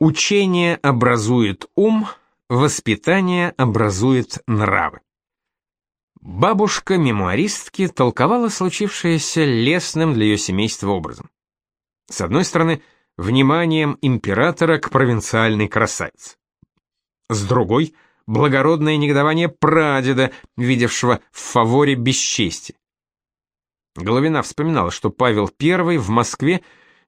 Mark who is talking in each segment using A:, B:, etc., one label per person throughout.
A: Учение образует ум, воспитание образует нравы. Бабушка мемуаристки толковала случившееся лесным для ее семейства образом. С одной стороны, вниманием императора к провинциальной красавице. С другой — благородное негодование прадеда, видевшего в фаворе бесчестие. Головина вспоминала, что Павел I в Москве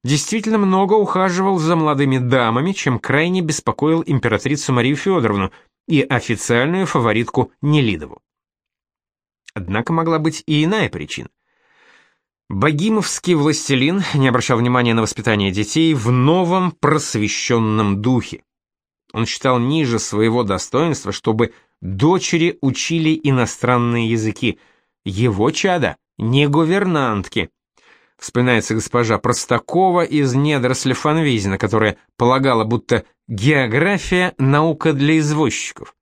A: действительно много ухаживал за молодыми дамами, чем крайне беспокоил императрицу Марию Федоровну и официальную фаворитку Нелидову. Однако могла быть и иная причина. Богимовский властелин не обращал внимания на воспитание детей в новом просвещенном духе. Он считал ниже своего достоинства, чтобы дочери учили иностранные языки. Его чада не гувернантки. Вспоминается госпожа Простакова из недоросля Фанвизина, которая полагала, будто география — наука для извозчиков.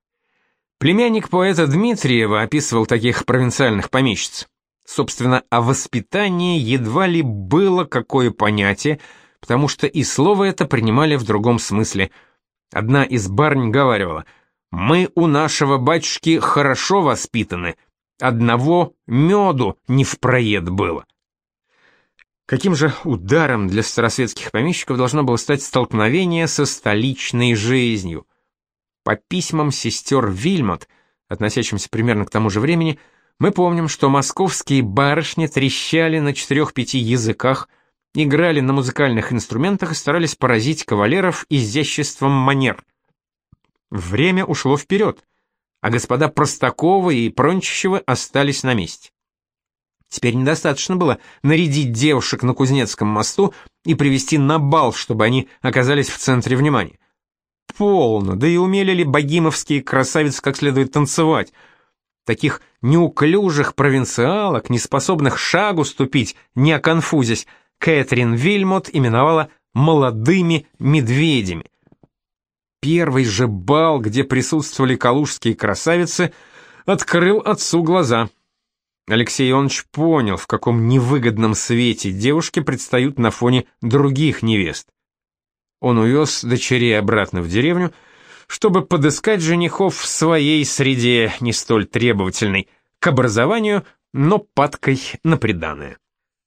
A: Племянник поэта Дмитриева описывал таких провинциальных помещиц. Собственно, о воспитании едва ли было какое понятие, потому что и слово это принимали в другом смысле. Одна из барнь говаривала, «Мы у нашего батюшки хорошо воспитаны, одного меду не в проед было». Каким же ударом для старосветских помещиков должно было стать столкновение со столичной жизнью? По письмам сестер Вильмот, относящимся примерно к тому же времени, мы помним, что московские барышни трещали на четырех-пяти языках, играли на музыкальных инструментах и старались поразить кавалеров изяществом манер. Время ушло вперед, а господа Простакова и Прончищева остались на месте. Теперь недостаточно было нарядить девушек на Кузнецком мосту и привести на бал, чтобы они оказались в центре внимания. Полно, да и умели ли богимовские красавицы как следует танцевать? Таких неуклюжих провинциалок, не способных шагу ступить, не оконфузясь, Кэтрин Вильмот именовала «молодыми медведями». Первый же бал, где присутствовали калужские красавицы, открыл отцу глаза — Алексей Иванович понял, в каком невыгодном свете девушки предстают на фоне других невест. Он увез дочерей обратно в деревню, чтобы подыскать женихов в своей среде, не столь требовательной, к образованию, но падкой на приданое.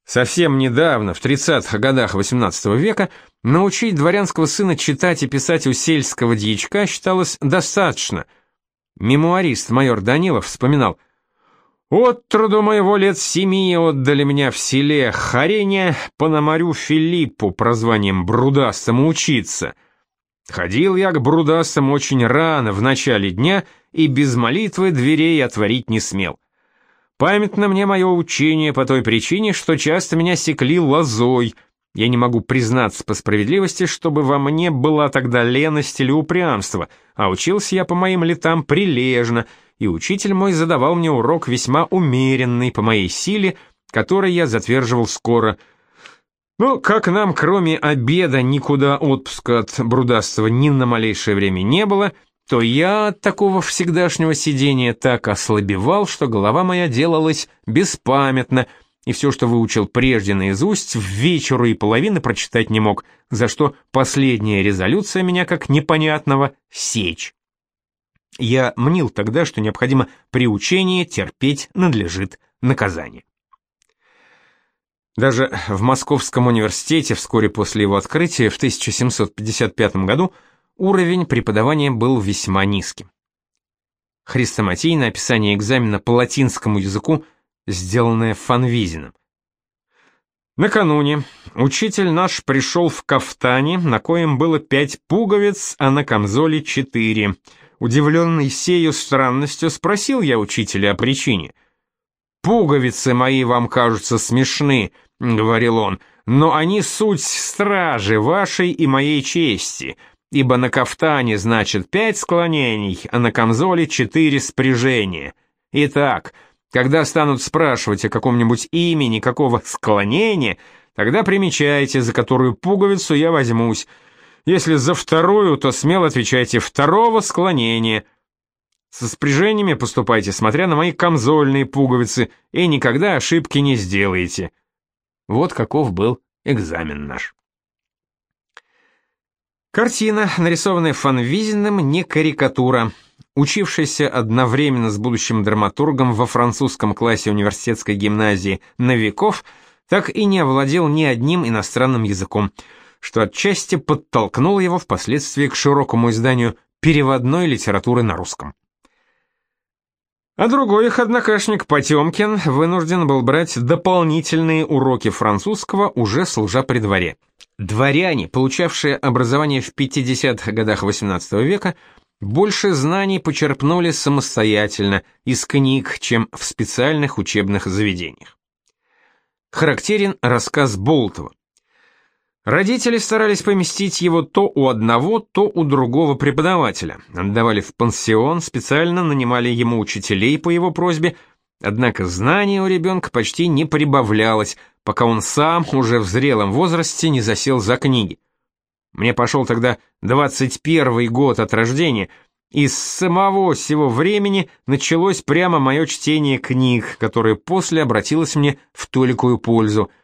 A: Совсем недавно, в 30-х годах XVIII века, научить дворянского сына читать и писать у сельского дьячка считалось достаточно. Мемуарист майор Данилов вспоминал – от труду моего лет семи отдали меня в селе Хареня Пономарю Филиппу прозванием Брудастому учиться. Ходил я к Брудастам очень рано, в начале дня, и без молитвы дверей отворить не смел. Памятно мне мое учение по той причине, что часто меня секли лозой. Я не могу признаться по справедливости, чтобы во мне была тогда леность или упрямство, а учился я по моим летам прилежно — и учитель мой задавал мне урок весьма умеренный по моей силе, который я затверживал скоро. Но как нам, кроме обеда, никуда отпуска от Брудастого ни на малейшее время не было, то я от такого всегдашнего сидения так ослабевал, что голова моя делалась беспамятна, и все, что выучил прежде наизусть, в вечеру и половины прочитать не мог, за что последняя резолюция меня, как непонятного, сечь. Я мнил тогда, что необходимо приучение терпеть надлежит наказание. Даже в Московском университете вскоре после его открытия в 1755 году уровень преподавания был весьма низким. Хрестоматийное описание экзамена по латинскому языку, сделанное Фанвизиным. Накануне учитель наш пришел в кафтане, на коем было пять пуговиц, а на камзоле четыре — Удивленный сею странностью, спросил я учителя о причине. «Пуговицы мои вам кажутся смешны», — говорил он, «но они суть стражи вашей и моей чести, ибо на кафтане значит пять склонений, а на камзоле четыре спряжения. Итак, когда станут спрашивать о каком-нибудь имени, какого склонения, тогда примечайте, за которую пуговицу я возьмусь, если за вторую, то смело отвечайте «второго склонения». Со спряжениями поступайте, смотря на мои камзольные пуговицы, и никогда ошибки не сделаете. Вот каков был экзамен наш. Картина, нарисованная Фанвизиным, не карикатура. Учившийся одновременно с будущим драматургом во французском классе университетской гимназии Новиков так и не овладел ни одним иностранным языком, что отчасти подтолкнуло его впоследствии к широкому изданию переводной литературы на русском. А другой их однокашник Потемкин вынужден был брать дополнительные уроки французского, уже служа при дворе. Дворяне, получавшие образование в 50-х годах XVIII века, больше знаний почерпнули самостоятельно из книг, чем в специальных учебных заведениях. Характерен рассказ Болтова. Родители старались поместить его то у одного, то у другого преподавателя. Отдавали в пансион, специально нанимали ему учителей по его просьбе, однако знаний у ребенка почти не прибавлялось, пока он сам уже в зрелом возрасте не засел за книги. Мне пошел тогда 21 год от рождения, и с самого сего времени началось прямо мое чтение книг, которое после обратилось мне в толикую пользу –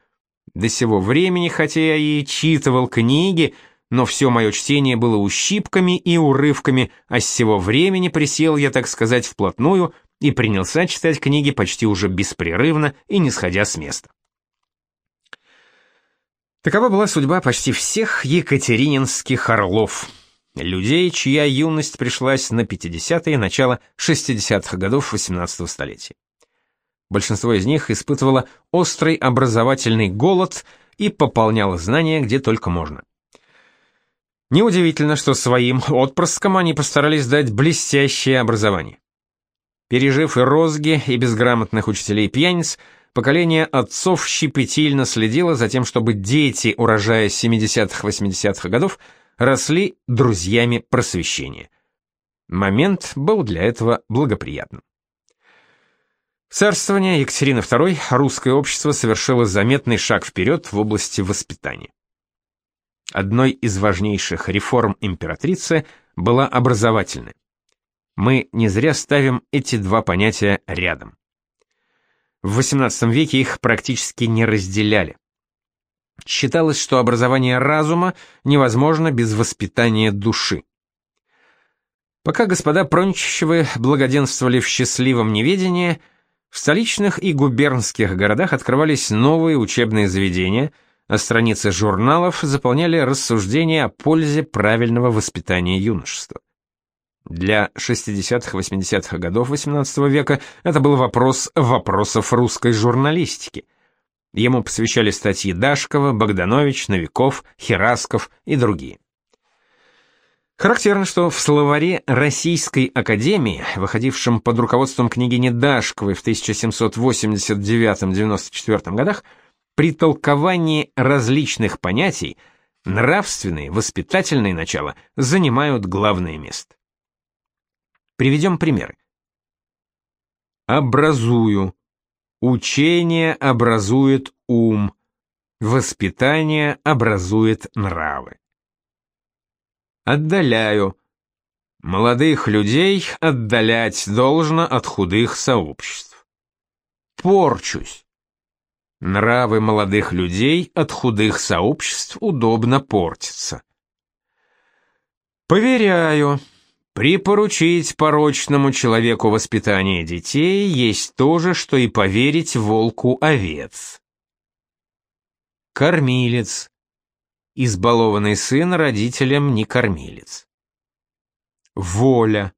A: до сего времени, хотя я и читывал книги, но все мое чтение было ущипками и урывками, а с сего времени присел я, так сказать, вплотную и принялся читать книги почти уже беспрерывно и не сходя с места. Такова была судьба почти всех екатерининских орлов, людей, чья юность пришлась на 50-е, начало 60-х годов XVIII столетия. Большинство из них испытывало острый образовательный голод и пополняло знания где только можно. Неудивительно, что своим отпрыскам они постарались дать блестящее образование. Пережив и розги, и безграмотных учителей-пьяниц, поколение отцов щепетильно следило за тем, чтобы дети урожая 70-80-х годов росли друзьями просвещения. Момент был для этого благоприятным. Царствование Екатерины II русское общество совершило заметный шаг вперед в области воспитания. Одной из важнейших реформ императрицы была образовательная. Мы не зря ставим эти два понятия рядом. В XVIII веке их практически не разделяли. Считалось, что образование разума невозможно без воспитания души. Пока господа Прончищевы благоденствовали в счастливом неведении – в столичных и губернских городах открывались новые учебные заведения, а страницы журналов заполняли рассуждения о пользе правильного воспитания юношества. Для 60-80-х годов XVIII века это был вопрос вопросов русской журналистики. Ему посвящали статьи Дашкова, Богданович, Новиков, Херасков и другие. Характерно, что в словаре Российской Академии, выходившем под руководством княгини Дашковой в 1789-94 годах, при толковании различных понятий нравственные, воспитательные начала занимают главное место. Приведем примеры. Образую. Учение образует ум. Воспитание образует нравы. Отдаляю. Молодых людей отдалять должно от худых сообществ. Порчусь. Нравы молодых людей от худых сообществ удобно портятся. Поверяю, припоручить порочному человеку воспитание детей есть то же, что и поверить волку овец. Кормилец. Избалованный сын родителям не кормилец. Воля.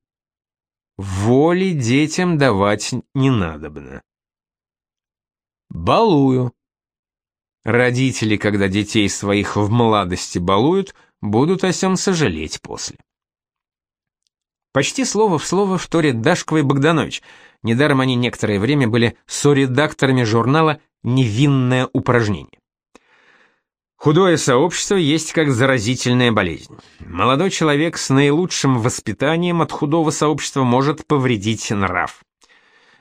A: Воли детям давать не надобно. Балую. Родители, когда детей своих в молодости балуют, будут о сем сожалеть после. Почти слово в слово вторит Дашкова и Богданович. Недаром они некоторое время были соредакторами журнала «Невинное упражнение». Худое сообщество есть как заразительная болезнь. Молодой человек с наилучшим воспитанием от худого сообщества может повредить нрав.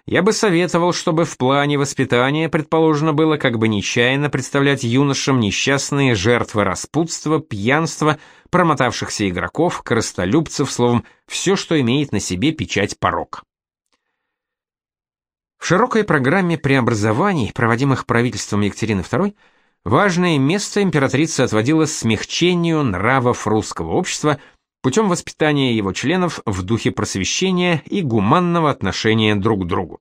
A: Я бы советовал, чтобы в плане воспитания предположено было как бы нечаянно представлять юношам несчастные жертвы распутства, пьянства, промотавшихся игроков, корыстолюбцев, словом, все, что имеет на себе печать порок. В широкой программе преобразований, проводимых правительством Екатерины II, важное место императрица отводила смягчению нравов русского общества путем воспитания его членов в духе просвещения и гуманного отношения друг к другу.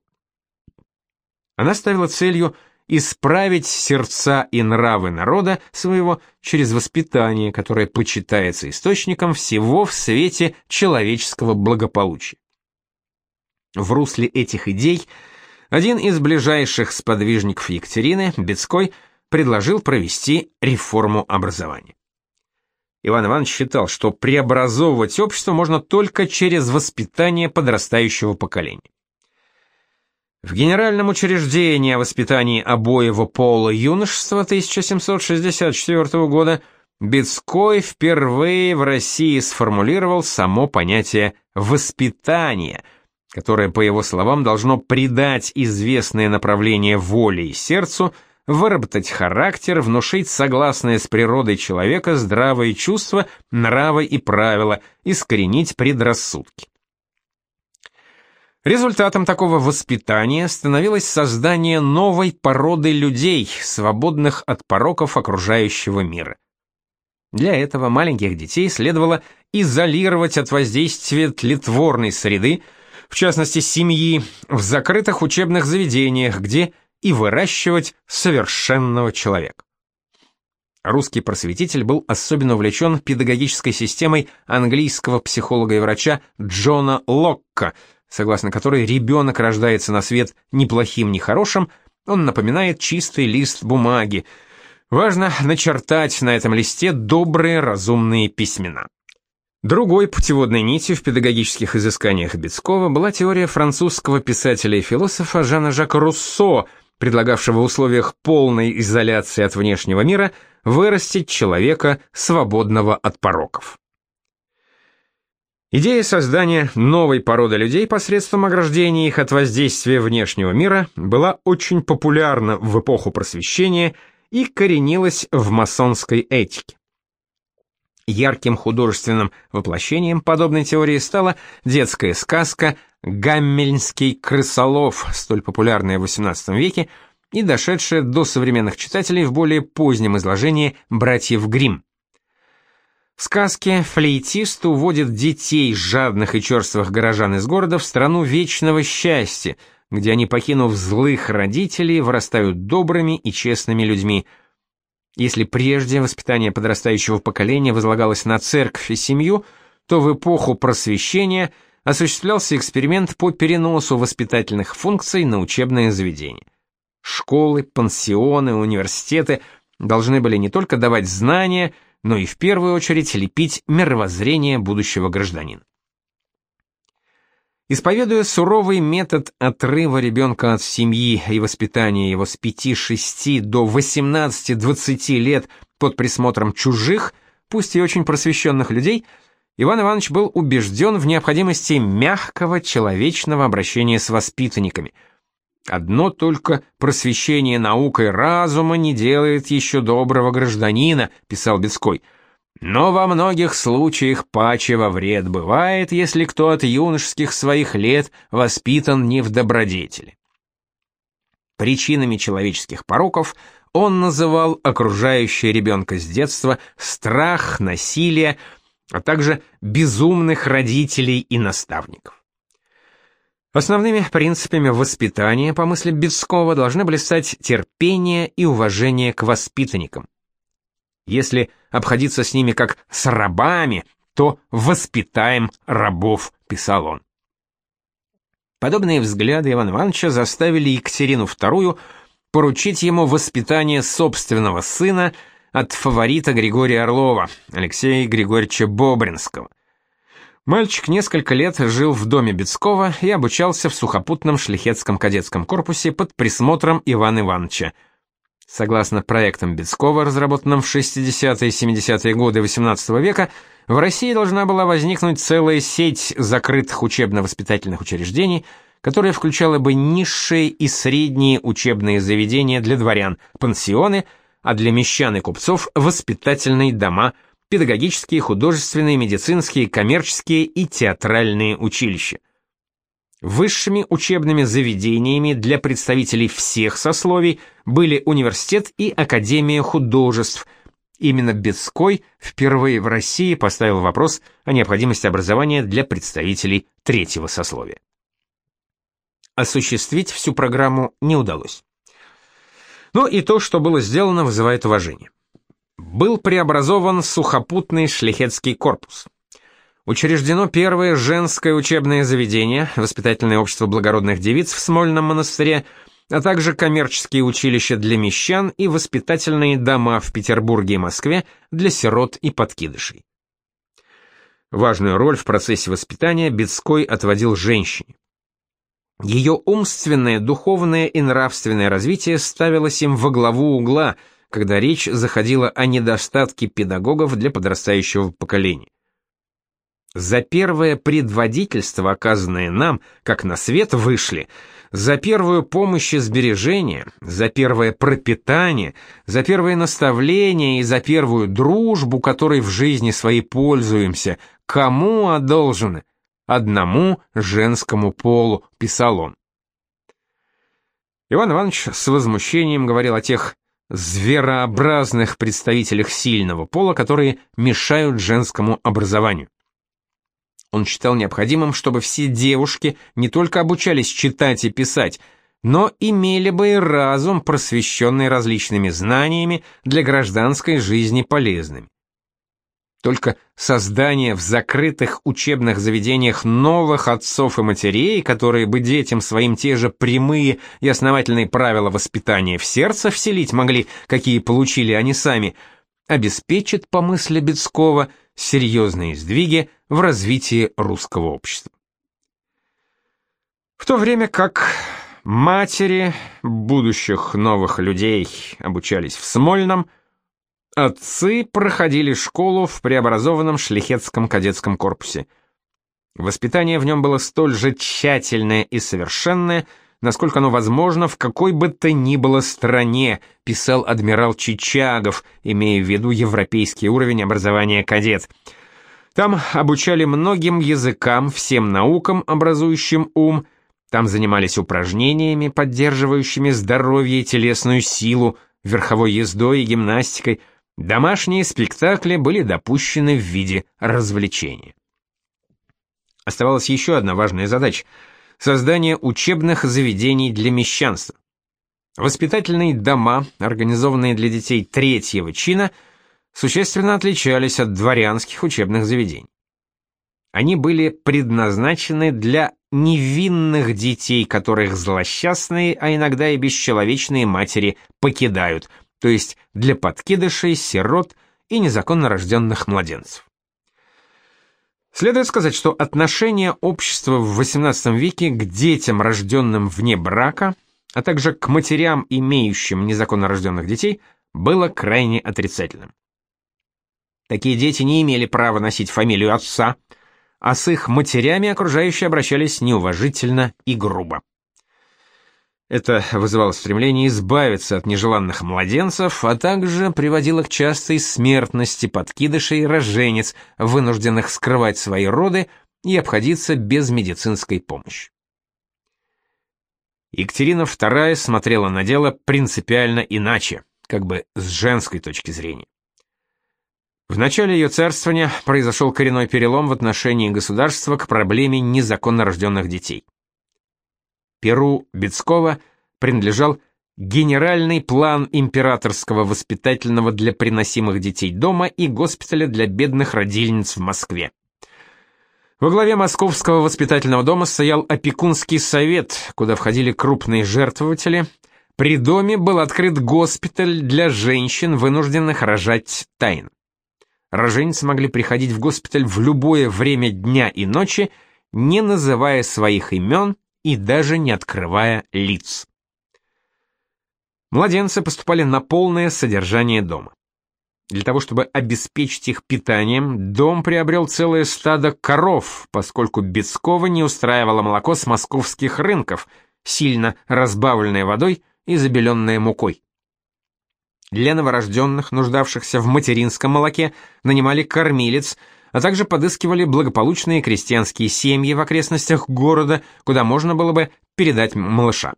A: Она ставила целью исправить сердца и нравы народа своего через воспитание, которое почитается источником всего в свете человеческого благополучия. В русле этих идей один из ближайших сподвижников Екатерины, Бецкой, предложил провести реформу образования. Иван Иванович считал, что преобразовывать общество можно только через воспитание подрастающего поколения. В Генеральном учреждении о воспитании обоего пола юношества 1764 года Бецкой впервые в России сформулировал само понятие «воспитание», которое, по его словам, должно придать известное направление воле и сердцу, выработать характер, внушить согласное с природой человека здравые чувства, нравы и правила, искоренить предрассудки. Результатом такого воспитания становилось создание новой породы людей, свободных от пороков окружающего мира. Для этого маленьких детей следовало изолировать от воздействия тлетворной среды, в частности семьи, в закрытых учебных заведениях, где и выращивать совершенного человека. Русский просветитель был особенно увлечен педагогической системой английского психолога и врача Джона Локка – согласно которой ребенок рождается на свет ни плохим, ни хорошим, он напоминает чистый лист бумаги. Важно начертать на этом листе добрые разумные письмена. Другой путеводной нитью в педагогических изысканиях Бецкова была теория французского писателя и философа Жана Жака Руссо, предлагавшего в условиях полной изоляции от внешнего мира вырастить человека, свободного от пороков. Идея создания новой породы людей посредством ограждения их от воздействия внешнего мира была очень популярна в эпоху просвещения и коренилась в масонской этике. Ярким художественным воплощением подобной теории стала детская сказка «Гаммельнский крысолов», столь популярная в XVIII веке и дошедшая до современных читателей в более позднем изложении «Братьев Гримм». В сказке флейтист уводит детей, жадных и черствых горожан из города, в страну вечного счастья, где они, покинув злых родителей, вырастают добрыми и честными людьми. Если прежде воспитание подрастающего поколения возлагалось на церковь и семью, то в эпоху просвещения осуществлялся эксперимент по переносу воспитательных функций на учебные заведения. Школы, пансионы, университеты должны были не только давать знания, но и в первую очередь лепить мировоззрение будущего гражданина. Исповедуя суровый метод отрыва ребенка от семьи и воспитания его с 5-6 до 18-20 лет под присмотром чужих, пусть и очень просвещенных людей, Иван Иванович был убежден в необходимости мягкого человечного обращения с воспитанниками – Одно только просвещение наукой разума не делает еще доброго гражданина, писал Бецкой. Но во многих случаях паче во вред бывает, если кто от юношеских своих лет воспитан не в добродетели. Причинами человеческих пороков он называл окружающее ребенка с детства страх, насилие, а также безумных родителей и наставников. Основными принципами воспитания, по мысли Бецкого, должны были стать терпение и уважение к воспитанникам. Если обходиться с ними как с рабами, то воспитаем рабов, писал он. Подобные взгляды Ивана Ивановича заставили Екатерину II поручить ему воспитание собственного сына от фаворита Григория Орлова, Алексея Григорьевича Бобринского. Мальчик несколько лет жил в доме Бецкова и обучался в сухопутном шляхетском кадетском корпусе под присмотром Ивана Ивановича. Согласно проектам Бецкова, разработанным в 60-е и 70-е годы XVIII века, в России должна была возникнуть целая сеть закрытых учебно-воспитательных учреждений, которая включала бы низшие и средние учебные заведения для дворян, пансионы, а для мещан и купцов – воспитательные дома – педагогические, художественные, медицинские, коммерческие и театральные училища. Высшими учебными заведениями для представителей всех сословий были университет и Академия художеств. Именно Бецкой впервые в России поставил вопрос о необходимости образования для представителей третьего сословия. Осуществить всю программу не удалось. Но и то, что было сделано, вызывает уважение. Был преобразован сухопутный шляхетский корпус. Учреждено первое женское учебное заведение, воспитательное общество благородных девиц в Смольном монастыре, а также коммерческие училища для мещан и воспитательные дома в Петербурге и Москве для сирот и подкидышей. Важную роль в процессе воспитания Бецкой отводил женщине. Ее умственное, духовное и нравственное развитие ставилось им во главу угла, когда речь заходила о недостатке педагогов для подрастающего поколения. За первое предводительство, оказанное нам, как на свет вышли, за первую помощь и сбережение, за первое пропитание, за первое наставление и за первую дружбу, которой в жизни своей пользуемся, кому одолжены? одному женскому полу, писал он. Иван Иванович с возмущением говорил о тех зверообразных представителях сильного пола, которые мешают женскому образованию. Он считал необходимым, чтобы все девушки не только обучались читать и писать, но имели бы и разум, просвещенный различными знаниями, для гражданской жизни полезными. Только создание в закрытых учебных заведениях новых отцов и матерей, которые бы детям своим те же прямые и основательные правила воспитания в сердце вселить могли, какие получили они сами, обеспечит, по мысли Бецкого, серьезные сдвиги в развитии русского общества. В то время как матери будущих новых людей обучались в Смольном, Отцы проходили школу в преобразованном шляхетском кадетском корпусе. Воспитание в нем было столь же тщательное и совершенное, насколько оно возможно в какой бы то ни было стране, писал адмирал Чичагов, имея в виду европейский уровень образования кадет. Там обучали многим языкам, всем наукам, образующим ум, там занимались упражнениями, поддерживающими здоровье и телесную силу, верховой ездой и гимнастикой – Домашние спектакли были допущены в виде развлечения. Оставалась еще одна важная задача – создание учебных заведений для мещанства. Воспитательные дома, организованные для детей третьего чина, существенно отличались от дворянских учебных заведений. Они были предназначены для невинных детей, которых злосчастные, а иногда и бесчеловечные матери покидают – то есть для подкидышей, сирот и незаконно рожденных младенцев. Следует сказать, что отношение общества в XVIII веке к детям, рожденным вне брака, а также к матерям, имеющим незаконно рожденных детей, было крайне отрицательным. Такие дети не имели права носить фамилию отца, а с их матерями окружающие обращались неуважительно и грубо. Это вызывало стремление избавиться от нежеланных младенцев, а также приводило к частой смертности подкидышей и роженец, вынужденных скрывать свои роды и обходиться без медицинской помощи. Екатерина II смотрела на дело принципиально иначе, как бы с женской точки зрения. В начале ее царствования произошел коренной перелом в отношении государства к проблеме незаконно рожденных детей. Перу Бецкова принадлежал генеральный план императорского воспитательного для приносимых детей дома и госпиталя для бедных родильниц в Москве. Во главе Московского воспитательного дома стоял опекунский совет, куда входили крупные жертвователи. При доме был открыт госпиталь для женщин, вынужденных рожать тайно. Роженицы могли приходить в госпиталь в любое время дня и ночи, не называя своих имен и даже не открывая лиц. Младенцы поступали на полное содержание дома. Для того, чтобы обеспечить их питанием, дом приобрел целое стадо коров, поскольку Бецкова не устраивало молоко с московских рынков, сильно разбавленное водой и забеленное мукой. Для новорожденных, нуждавшихся в материнском молоке, нанимали кормилец, а также подыскивали благополучные крестьянские семьи в окрестностях города, куда можно было бы передать малыша.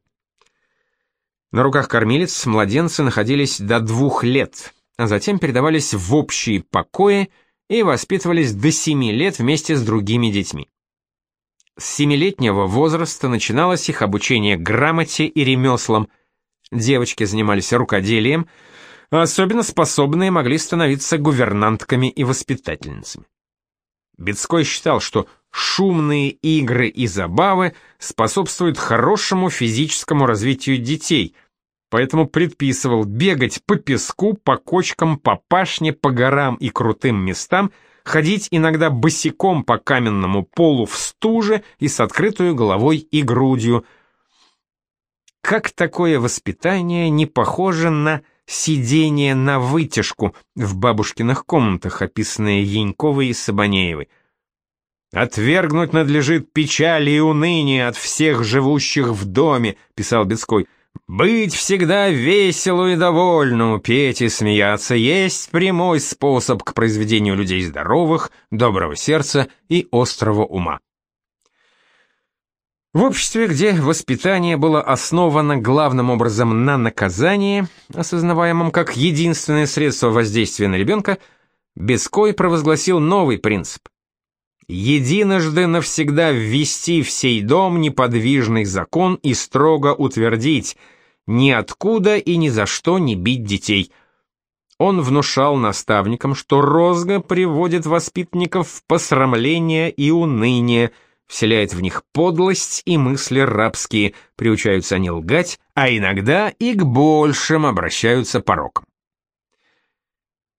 A: На руках кормилец младенцы находились до двух лет, а затем передавались в общие покои и воспитывались до семи лет вместе с другими детьми. С семилетнего возраста начиналось их обучение грамоте и ремеслам. Девочки занимались рукоделием, а особенно способные могли становиться гувернантками и воспитательницами. Бецкой считал, что шумные игры и забавы способствуют хорошему физическому развитию детей, поэтому предписывал бегать по песку, по кочкам, по пашне, по горам и крутым местам, ходить иногда босиком по каменному полу в стуже и с открытой головой и грудью. Как такое воспитание не похоже на сидение на вытяжку в бабушкиных комнатах, описанное Яньковой и Сабанеевой. «Отвергнуть надлежит печали и уныние от всех живущих в доме», — писал Бецкой. «Быть всегда веселу и довольну, петь и смеяться есть прямой способ к произведению людей здоровых, доброго сердца и острого ума». В обществе, где воспитание было основано главным образом на наказании, осознаваемом как единственное средство воздействия на ребенка, Беской провозгласил новый принцип. Единожды навсегда ввести в сей дом неподвижный закон и строго утвердить ниоткуда и ни за что не бить детей. Он внушал наставникам, что розга приводит воспитанников в посрамление и уныние – вселяет в них подлость и мысли рабские, приучаются они лгать, а иногда и к большим обращаются порокам.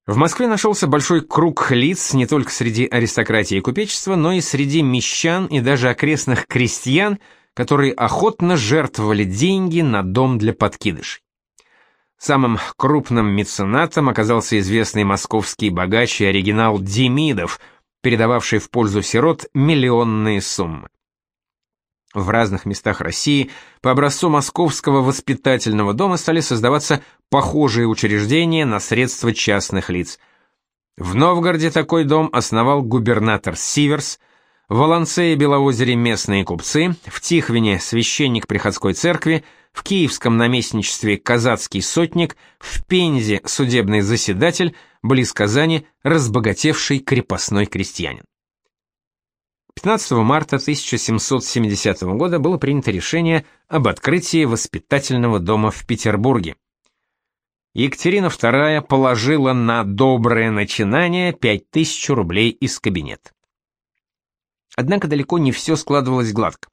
A: В Москве нашелся большой круг лиц не только среди аристократии и купечества, но и среди мещан и даже окрестных крестьян, которые охотно жертвовали деньги на дом для подкидышей. Самым крупным меценатом оказался известный московский богач и оригинал Демидов – передававший в пользу сирот миллионные суммы. В разных местах России по образцу Московского воспитательного дома стали создаваться похожие учреждения на средства частных лиц. В Новгороде такой дом основал губернатор Сиверс, в Волонце и Белоозере местные купцы, в Тихвине священник приходской церкви, в Киевском наместничестве казацкий сотник, в Пензе судебный заседатель, близ Казани разбогатевший крепостной крестьянин. 15 марта 1770 года было принято решение об открытии воспитательного дома в Петербурге. Екатерина II положила на доброе начинание 5000 рублей из кабинета. Однако далеко не все складывалось гладко.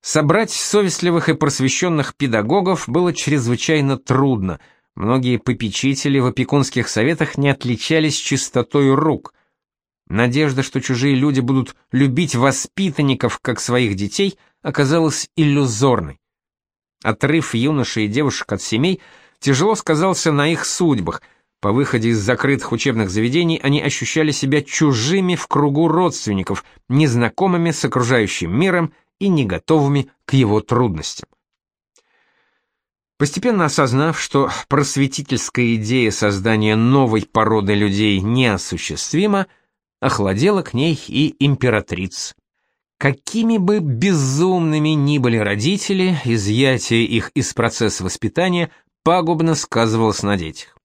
A: Собрать совестливых и просвещенных педагогов было чрезвычайно трудно – Многие попечители в опекунских советах не отличались чистотой рук. Надежда, что чужие люди будут любить воспитанников как своих детей, оказалась иллюзорной. Отрыв юношей и девушек от семей тяжело сказался на их судьбах. По выходе из закрытых учебных заведений они ощущали себя чужими в кругу родственников, незнакомыми с окружающим миром и не готовыми к его трудностям. Постепенно осознав, что просветительская идея создания новой породы людей неосуществима, охладела к ней и императрица. Какими бы безумными ни были родители, изъятие их из процесса воспитания пагубно сказывалось на детях.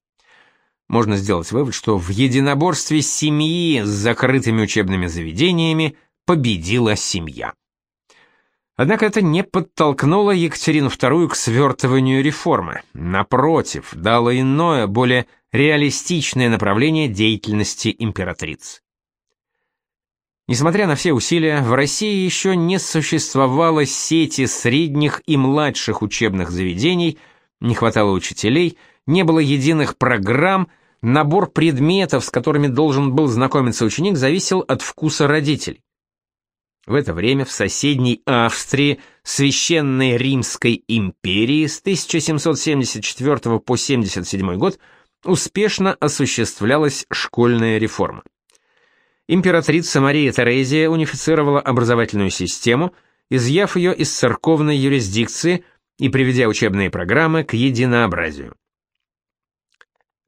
A: Можно сделать вывод, что в единоборстве семьи с закрытыми учебными заведениями победила семья. Однако это не подтолкнуло Екатерину II к свертыванию реформы. Напротив, дало иное, более реалистичное направление деятельности императрицы. Несмотря на все усилия, в России еще не существовало сети средних и младших учебных заведений, не хватало учителей, не было единых программ, набор предметов, с которыми должен был знакомиться ученик, зависел от вкуса родителей. В это время в соседней Австрии, Священной Римской империи с 1774 по 77 год успешно осуществлялась школьная реформа. Императрица Мария Терезия унифицировала образовательную систему, изъяв ее из церковной юрисдикции и приведя учебные программы к единообразию.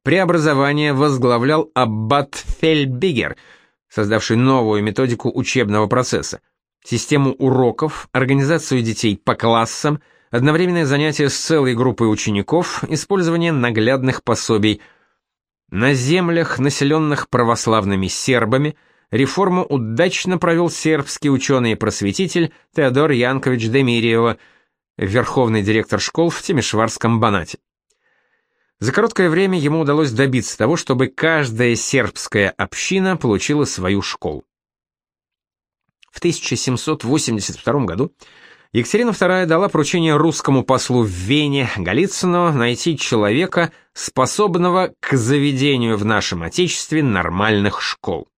A: Преобразование возглавлял аббат Фельбигер – создавший новую методику учебного процесса, систему уроков, организацию детей по классам, одновременное занятие с целой группой учеников, использование наглядных пособий. На землях, населенных православными сербами, реформу удачно провел сербский ученый и просветитель Теодор Янкович Демириева, верховный директор школ в Тимишварском Банате. За короткое время ему удалось добиться того, чтобы каждая сербская община получила свою школу. В 1782 году Екатерина II дала поручение русскому послу в Вене Голицыну найти человека, способного к заведению в нашем Отечестве нормальных школ.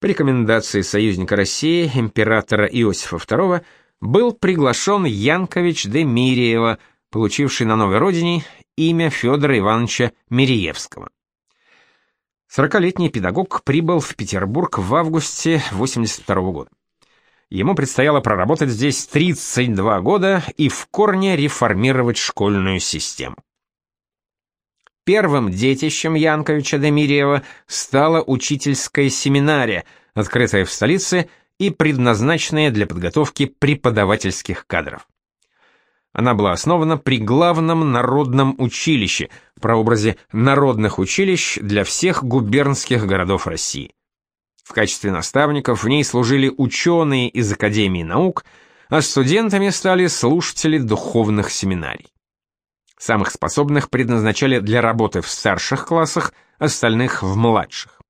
A: По рекомендации союзника России, императора Иосифа II, был приглашен Янкович де Мириева, получивший на новой родине имя Федора Ивановича Мириевского. Сорокалетний педагог прибыл в Петербург в августе 82 года. Ему предстояло проработать здесь 32 года и в корне реформировать школьную систему. Первым детищем Янковича Демириева стала учительская семинария, открытая в столице и предназначенная для подготовки преподавательских кадров. Она была основана при главном народном училище, прообразе народных училищ для всех губернских городов России. В качестве наставников в ней служили ученые из Академии наук, а студентами стали слушатели духовных семинарий. Самых способных предназначали для работы в старших классах, остальных в младших.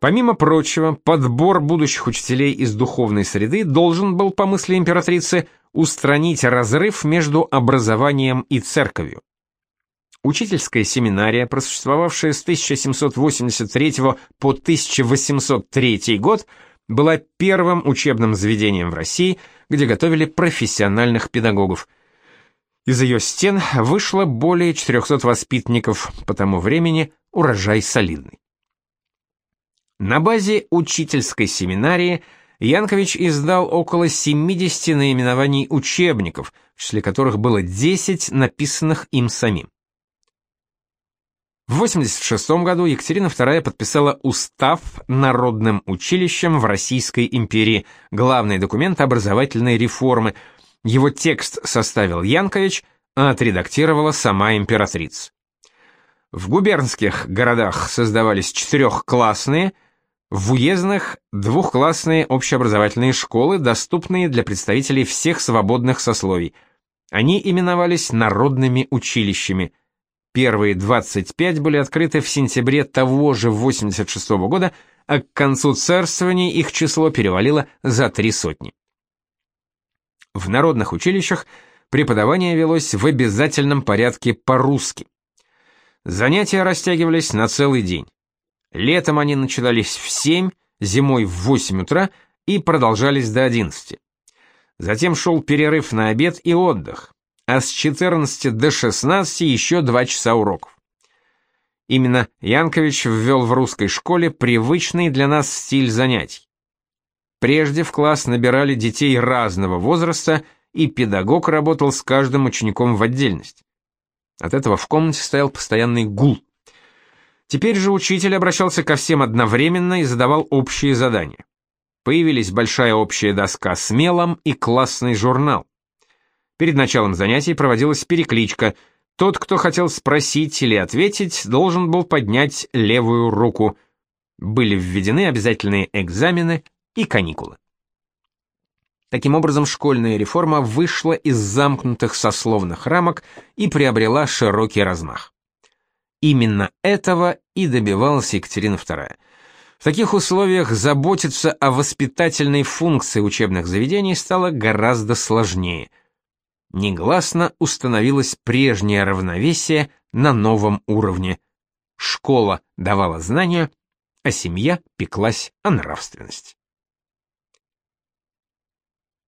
A: Помимо прочего, подбор будущих учителей из духовной среды должен был, по мысли императрицы, устранить разрыв между образованием и церковью. Учительская семинария, просуществовавшая с 1783 по 1803 год, была первым учебным заведением в России, где готовили профессиональных педагогов. Из ее стен вышло более 400 воспитанников, по тому времени урожай солидный. На базе учительской семинарии Янкович издал около 70 наименований учебников, в числе которых было 10 написанных им самим. В 86 году Екатерина II подписала Устав народным училищем в Российской империи, главный документ образовательной реформы. Его текст составил Янкович, а отредактировала сама императрица. В губернских городах создавались четырехклассные – в уездных двухклассные общеобразовательные школы, доступные для представителей всех свободных сословий. Они именовались народными училищами. Первые 25 были открыты в сентябре того же 86 -го года, а к концу царствования их число перевалило за три сотни. В народных училищах преподавание велось в обязательном порядке по-русски. Занятия растягивались на целый день. Летом они начинались в 7, зимой в 8 утра и продолжались до 11. Затем шел перерыв на обед и отдых, а с 14 до 16 еще 2 часа уроков. Именно Янкович ввел в русской школе привычный для нас стиль занятий. Прежде в класс набирали детей разного возраста, и педагог работал с каждым учеником в отдельности. От этого в комнате стоял постоянный гул. Теперь же учитель обращался ко всем одновременно и задавал общие задания. Появились большая общая доска с мелом и классный журнал. Перед началом занятий проводилась перекличка. Тот, кто хотел спросить или ответить, должен был поднять левую руку. Были введены обязательные экзамены и каникулы. Таким образом, школьная реформа вышла из замкнутых сословных рамок и приобрела широкий размах. Именно этого и добивалась Екатерина II. В таких условиях заботиться о воспитательной функции учебных заведений стало гораздо сложнее. Негласно установилось прежнее равновесие на новом уровне. Школа давала знания, а семья пеклась о нравственности.